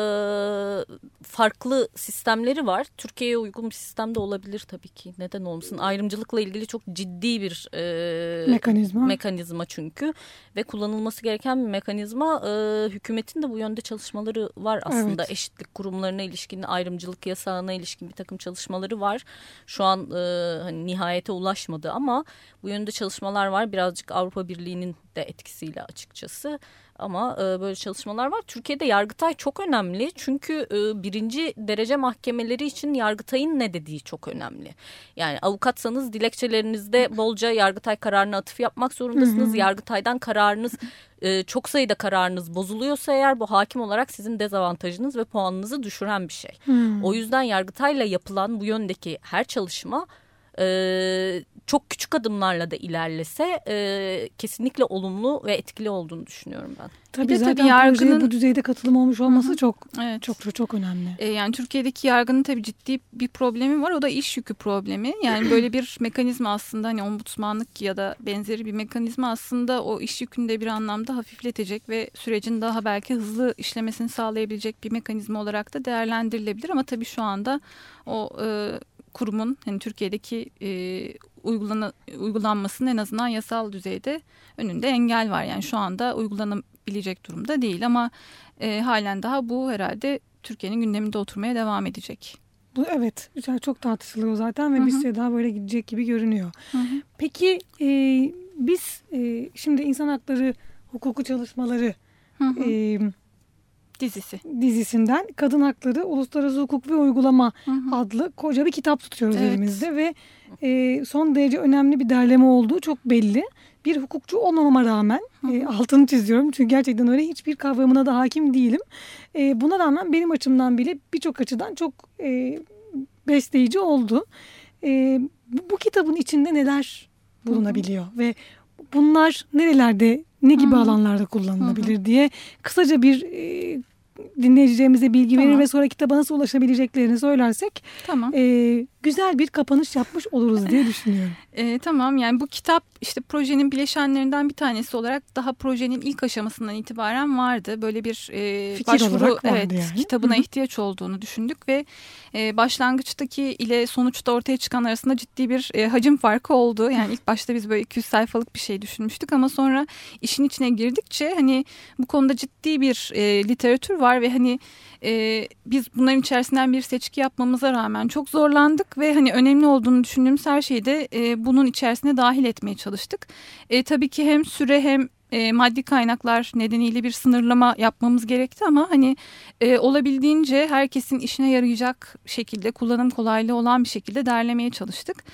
farklı sistemleri var. Türkiye'ye uygun bir sistem de olabilir tabii ki. Neden olmasın? Ayrımcılıkla ilgili çok ciddi bir e, mekanizma. mekanizma çünkü ve kullanılması gereken bir mekanizma. E, hükümetin de bu yönde çalışmaları var aslında. Evet. Eşitlik kurumlarına ilişkin, ayrımcılık yasağına ilişkin bir takım çalışmaları var. Şu an e, hani nihayete ulaşmadı ama bu yönde çalışmalar var. Birazcık Avrupa Birliği'nin de etkisiyle açıkçası. Ama e, böyle çalışmalar var. Türkiye'de Yargıtay çok önemli. Çünkü e, birinci derece mahkemeleri için Yargıtay'ın ne dediği çok önemli. Yani avukatsanız dilekçelerinizde bolca Yargıtay kararına atıf yapmak zorundasınız. Hı hı. Yargıtay'dan kararınız e, çok sayıda kararınız bozuluyorsa eğer bu hakim olarak sizin dezavantajınız ve puanınızı düşüren bir şey. Hı. O yüzden Yargıtay'la yapılan bu yöndeki her çalışma e, çok küçük adımlarla da ilerlese e, kesinlikle olumlu ve etkili olduğunu düşünüyorum ben. Tabii bir de zaten tabii yargının bu düzeyde katılım olmuş olması Hı-hı. çok evet. çok çok çok önemli. E, yani Türkiye'deki yargının tabii ciddi bir problemi var. O da iş yükü problemi. Yani böyle bir mekanizma aslında hani ombudsmanlık ya da benzeri bir mekanizma aslında o iş yükünü de bir anlamda hafifletecek ve sürecin daha belki hızlı işlemesini sağlayabilecek bir mekanizma olarak da değerlendirilebilir ama tabii şu anda o e, kurumun hani Türkiye'deki e, uygulana, uygulanmasının en azından yasal düzeyde önünde engel var. Yani şu anda uygulanabilecek durumda değil ama e, halen daha bu herhalde Türkiye'nin gündeminde oturmaya devam edecek. Bu evet çok tartışılıyor zaten ve Hı-hı. bir süre daha böyle gidecek gibi görünüyor. Hı-hı. Peki e, biz e, şimdi insan hakları hukuku çalışmaları e, dizisi. Dizisinden Kadın Hakları Uluslararası Hukuk ve Uygulama hı hı. adlı koca bir kitap tutuyoruz evet. elimizde ve e, son derece önemli bir derleme olduğu çok belli. Bir hukukçu olmamama rağmen hı hı. E, altını çiziyorum çünkü gerçekten öyle hiçbir kavramına da hakim değilim. E, buna rağmen benim açımdan bile birçok açıdan çok e, besleyici oldu. E, bu, bu kitabın içinde neler bulunabiliyor hı hı. ve bunlar nerelerde ne gibi Hı-hı. alanlarda kullanılabilir Hı-hı. diye kısaca bir e, dinleyicilerimize bilgi tamam. verir ve sonra kitaba nasıl ulaşabileceklerini söylersek tamam. e, güzel bir kapanış yapmış oluruz diye düşünüyorum. E, tamam yani bu kitap işte projenin bileşenlerinden bir tanesi olarak daha projenin ilk aşamasından itibaren vardı. Böyle bir e, Fikir başvuru evet, yani. kitabına Hı -hı. ihtiyaç olduğunu düşündük ve e, başlangıçtaki ile sonuçta ortaya çıkan arasında ciddi bir e, hacim farkı oldu. Yani ilk başta biz böyle 200 sayfalık bir şey düşünmüştük ama sonra işin içine girdikçe hani bu konuda ciddi bir e, literatür var ve hani e, biz bunların içerisinden bir seçki yapmamıza rağmen çok zorlandık ve hani önemli olduğunu düşündüğümüz her şeyi de e, bunun içerisine dahil etmeye çalıştık. E, tabii ki hem süre hem e, maddi kaynaklar nedeniyle bir sınırlama yapmamız gerekti ama hani e, olabildiğince herkesin işine yarayacak şekilde kullanım kolaylığı olan bir şekilde derlemeye çalıştık.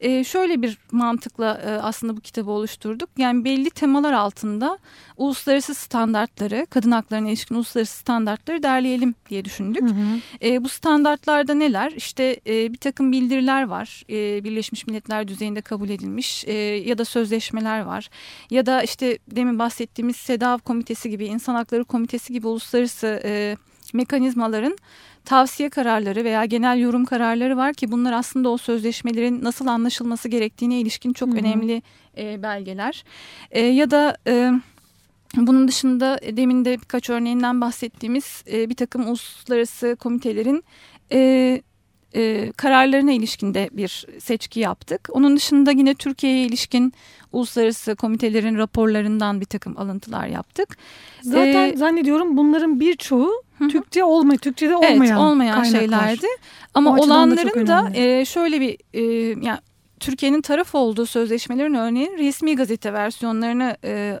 E, şöyle bir mantıkla e, aslında bu kitabı oluşturduk. Yani belli temalar altında uluslararası standartları, kadın haklarına ilişkin uluslararası standartları derleyelim diye düşündük. Hı hı. E, bu standartlarda neler? İşte e, bir takım bildiriler var. E, Birleşmiş Milletler düzeyinde kabul edilmiş e, ya da sözleşmeler var. Ya da işte demin bahsettiğimiz SEDAV komitesi gibi, insan hakları komitesi gibi uluslararası e, mekanizmaların tavsiye kararları veya genel yorum kararları var ki bunlar aslında o sözleşmelerin nasıl anlaşılması gerektiğine ilişkin çok Hı-hı. önemli e, belgeler. E, ya da e, bunun dışında demin de birkaç örneğinden bahsettiğimiz e, bir takım uluslararası komitelerin e, e, kararlarına ilişkinde bir seçki yaptık. Onun dışında yine Türkiye'ye ilişkin uluslararası komitelerin raporlarından bir takım alıntılar yaptık. Zaten ee, zannediyorum bunların birçoğu Hı-hı. Türkçe olmayan, Türkçe'de olmayan, evet, olmayan şeylerdi. Ama olanların da, da e, şöyle bir e, yani Türkiye'nin taraf olduğu sözleşmelerin örneğin resmi gazete versiyonlarını e,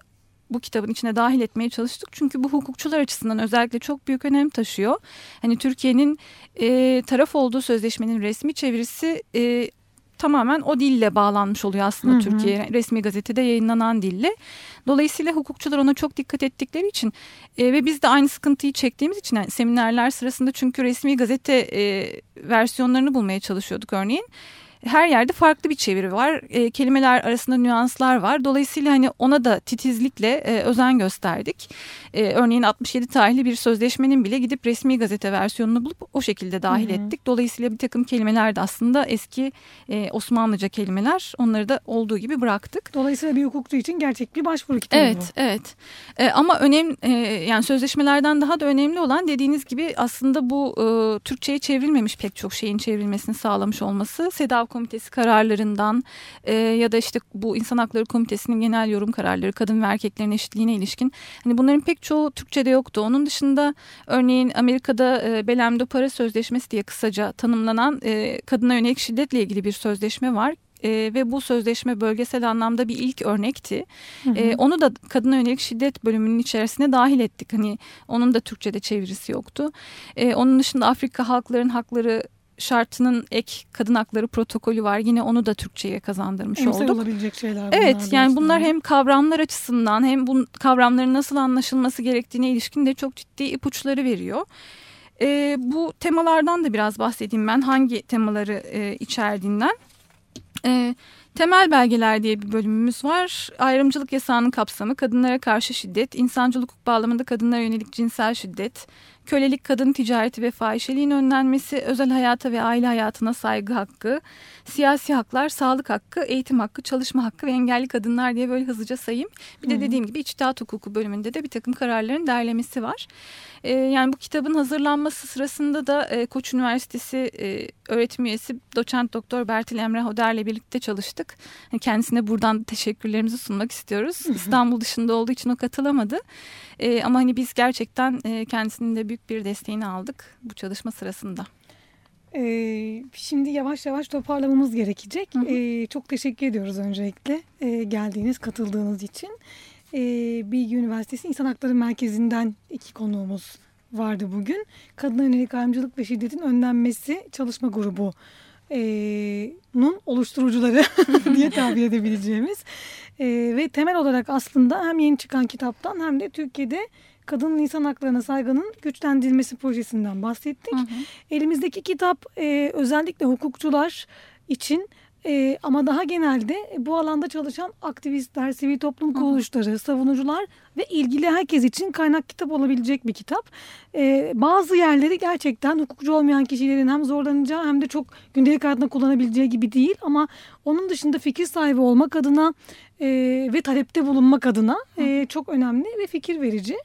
bu kitabın içine dahil etmeye çalıştık. Çünkü bu hukukçular açısından özellikle çok büyük önem taşıyor. Hani Türkiye'nin e, taraf olduğu sözleşmenin resmi çevirisi e, tamamen o dille bağlanmış oluyor aslında. Türkiye resmi gazetede yayınlanan dille. Dolayısıyla hukukçular ona çok dikkat ettikleri için e, ve biz de aynı sıkıntıyı çektiğimiz için yani seminerler sırasında çünkü resmi gazete e, versiyonlarını bulmaya çalışıyorduk örneğin. Her yerde farklı bir çeviri var. E, kelimeler arasında nüanslar var. Dolayısıyla hani ona da titizlikle e, özen gösterdik. E, örneğin 67 tarihli bir sözleşmenin bile gidip resmi gazete versiyonunu bulup o şekilde dahil Hı -hı. ettik. Dolayısıyla bir takım kelimeler de aslında eski e, Osmanlıca kelimeler. Onları da olduğu gibi bıraktık. Dolayısıyla bir hukukçu için gerçek bir başvuru kitabı evet, bu. Evet. E, ama önem e, yani sözleşmelerden daha da önemli olan dediğiniz gibi aslında bu e, Türkçe'ye çevrilmemiş pek çok şeyin çevrilmesini sağlamış olması. SEDAV Komitesi kararlarından e, ya da işte bu İnsan Hakları Komitesi'nin genel yorum kararları kadın ve erkeklerin eşitliğine ilişkin. Hani bunların pek çoğu Türkçe'de yoktu. Onun dışında örneğin Amerika'da e, Belem do Para Sözleşmesi diye kısaca tanımlanan e, kadına yönelik şiddetle ilgili bir sözleşme var e, ve bu sözleşme bölgesel anlamda bir ilk örnekti. Hı hı. E, onu da kadına yönelik şiddet bölümünün içerisine dahil ettik. Hani onun da Türkçe'de çevirisi yoktu. E, onun dışında Afrika halkların hakları şartının ek kadın hakları protokolü var. Yine onu da Türkçe'ye kazandırmış Emsal olduk. olabilecek şeyler Evet yani bunlar hem kavramlar açısından hem bu kavramların nasıl anlaşılması gerektiğine ilişkin de çok ciddi ipuçları veriyor. E, bu temalardan da biraz bahsedeyim ben hangi temaları e, içerdiğinden. E, temel belgeler diye bir bölümümüz var. Ayrımcılık yasağının kapsamı, kadınlara karşı şiddet, insancılık hukuk bağlamında kadınlara yönelik cinsel şiddet, kölelik, kadın ticareti ve fahişeliğin önlenmesi, özel hayata ve aile hayatına saygı hakkı, siyasi haklar, sağlık hakkı, eğitim hakkı, çalışma hakkı ve engelli kadınlar diye böyle hızlıca sayayım. Bir de dediğim gibi içtihat hukuku bölümünde de bir takım kararların derlemesi var. Ee, yani bu kitabın hazırlanması sırasında da e, Koç Üniversitesi e, öğretim üyesi doçent doktor Bertil Emre Hoder'le birlikte çalıştık. Yani kendisine buradan teşekkürlerimizi sunmak istiyoruz. İstanbul dışında olduğu için o katılamadı. E, ama hani biz gerçekten e, kendisinin de büyük bir desteğini aldık bu çalışma sırasında. Ee, şimdi yavaş yavaş toparlamamız gerekecek. Hı hı. Ee, çok teşekkür ediyoruz öncelikle e, geldiğiniz, katıldığınız için. Ee, Bilgi Üniversitesi İnsan Hakları Merkezi'nden iki konuğumuz vardı bugün. Kadına yönelik ayrımcılık ve şiddetin önlenmesi çalışma grubu nun oluşturucuları diye tabir edebileceğimiz e, ve temel olarak aslında hem yeni çıkan kitaptan hem de Türkiye'de kadının insan haklarına saygının güçlendirilmesi projesinden bahsettik. Hı hı. Elimizdeki kitap e, özellikle hukukçular için e, ama daha genelde bu alanda çalışan aktivistler, sivil toplum kuruluşları, savunucular ve ilgili herkes için kaynak kitap olabilecek bir kitap. E, bazı yerleri gerçekten hukukçu olmayan kişilerin hem zorlanacağı hem de çok gündelik hayatında kullanabileceği gibi değil. Ama onun dışında fikir sahibi olmak adına e, ve talepte bulunmak adına e, çok önemli ve fikir verici.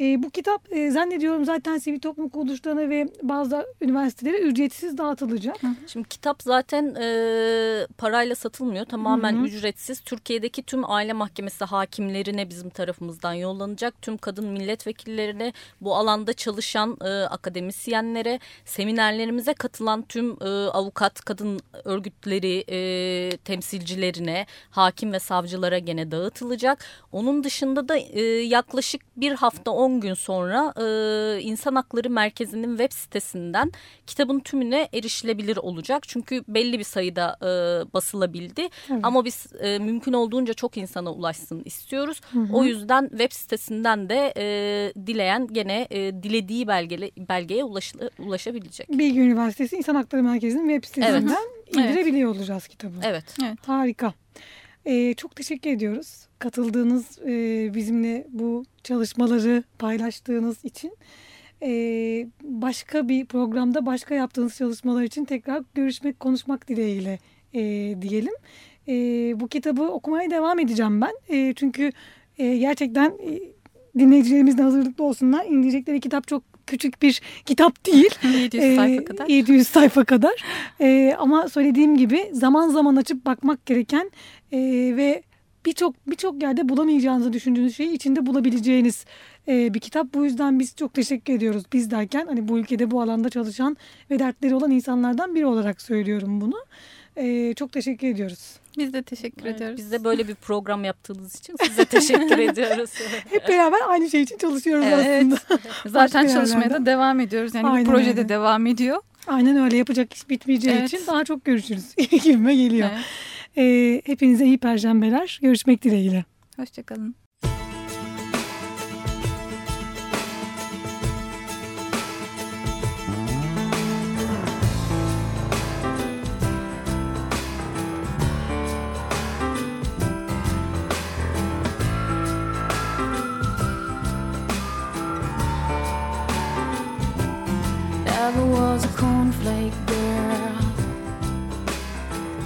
E, bu kitap e, zannediyorum zaten sivil toplum kuruluşlarına ve bazı üniversitelere ücretsiz dağıtılacak. Şimdi kitap zaten e, parayla satılmıyor. Tamamen hı hı. ücretsiz. Türkiye'deki tüm aile mahkemesi hakimlerine bizim tarafımızdan yollanacak. Tüm kadın milletvekillerine, bu alanda çalışan e, akademisyenlere, seminerlerimize katılan tüm e, avukat, kadın örgütleri e, temsilcilerine, hakim ve savcılara gene dağıtılacak. Onun dışında da e, yaklaşık bir hafta 10 gün sonra e, İnsan Hakları Merkezi'nin web sitesinden kitabın tümüne erişilebilir olacak. Çünkü belli bir sayıda e, basılabildi. Evet. Ama biz e, mümkün olduğunca çok insana ulaşsın istiyoruz. Hı hı. O yüzden web sitesinden de e, dileyen gene e, dilediği belgele, belgeye ulaş, ulaşabilecek. Bilgi Üniversitesi İnsan Hakları Merkezi'nin web sitesinden evet. indirebiliyor evet. olacağız kitabı. Evet. evet. Harika. Ee, çok teşekkür ediyoruz katıldığınız e, bizimle bu çalışmaları paylaştığınız için. E, başka bir programda başka yaptığınız çalışmalar için tekrar görüşmek, konuşmak dileğiyle e, diyelim. E, bu kitabı okumaya devam edeceğim ben. E, çünkü e, gerçekten e, dinleyicilerimiz hazırlıklı olsunlar. İndirecekleri kitap çok küçük bir kitap değil. 700 sayfa kadar. 700 sayfa kadar. E, ama söylediğim gibi zaman zaman açıp bakmak gereken e, ve birçok birçok yerde bulamayacağınızı düşündüğünüz şeyi içinde bulabileceğiniz e, bir kitap. Bu yüzden biz çok teşekkür ediyoruz. Biz derken hani bu ülkede bu alanda çalışan ve dertleri olan insanlardan biri olarak söylüyorum bunu. E, çok teşekkür ediyoruz. Biz de teşekkür evet, ediyoruz. Biz de böyle bir program yaptığınız için size teşekkür ediyoruz. Hep beraber aynı şey için çalışıyoruz evet. aslında. Zaten çalışmaya da devam ediyoruz. Yani Aynen projede öyle. devam ediyor. Aynen öyle yapacak iş bitmeyeceği evet. için daha çok görüşürüz gibime geliyor. Evet. E, hepinize iyi perşembeler. Görüşmek dileğiyle. Hoşçakalın.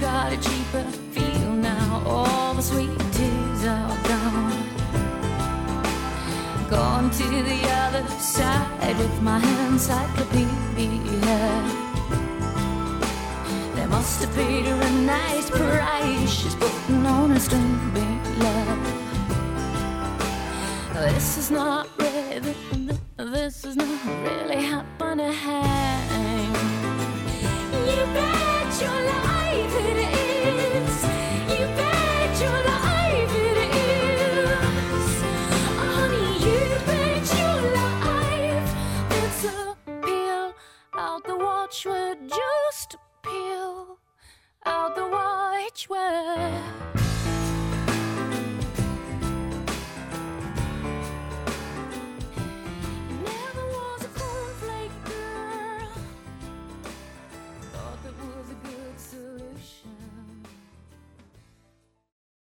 Got a cheaper feel now. All the sweet tears are gone. Gone to the other side with my encyclopedia. They must have paid her a nice price. She's putting on a stupid love. This is not really, this is not really happening.